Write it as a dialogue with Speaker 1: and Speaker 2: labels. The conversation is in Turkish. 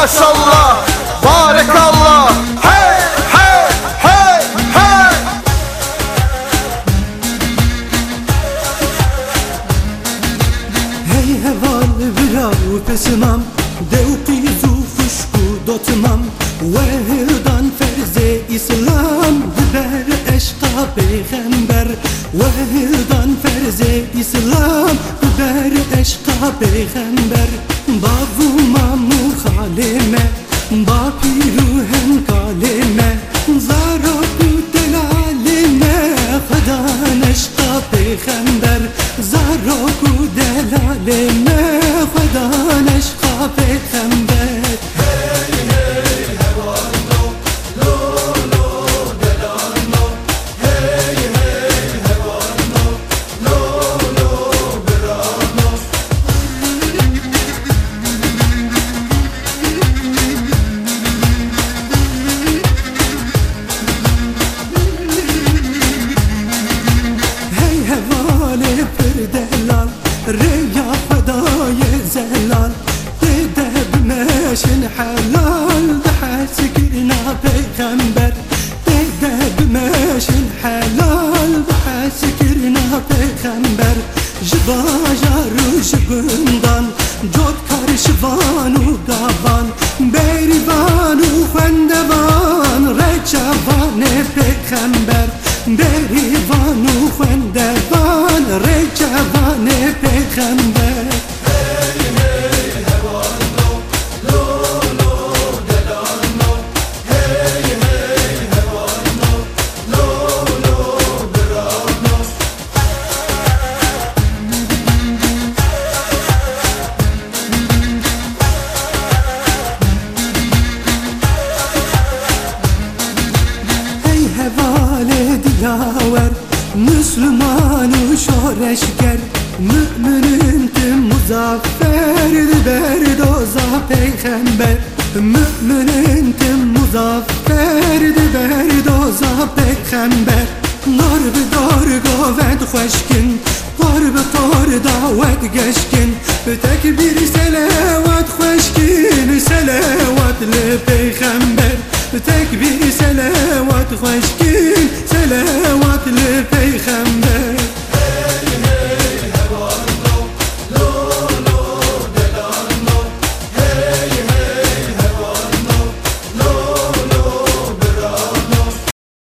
Speaker 1: maşallah Barekallah Hey hey hey hey.
Speaker 2: Hej heval vrau pesimam. Deu pizu fushku do të mam Wehdan ferze islam. Ber eşka peygamber. Wehdan ferze islam. Ber eşka peygamber halime Bapiru hem kalime Zara delalime Hadan eşka peygamber Zara delalime Hadan eşka peygamber الحلال بحاسكنا بيغمبر ديدا بماشي الحلال بحاسكنا بيغمبر. جبا جارو جبندان جود دابان و گاوان بیریوان و خندوان رجوان پیغمبر بیریوان و خندوان رجوان Müslümanı şoreşker Müminin tüm muzaffer Berdoza peygamber. Müminin tüm muzaffer Berdoza peygamber. Nar bi dar gavet xoşkin Nar bi tar davet geçkin. Tek bir selavat xoşkin Selavat li peygamber. Tek bir selavat xoşkin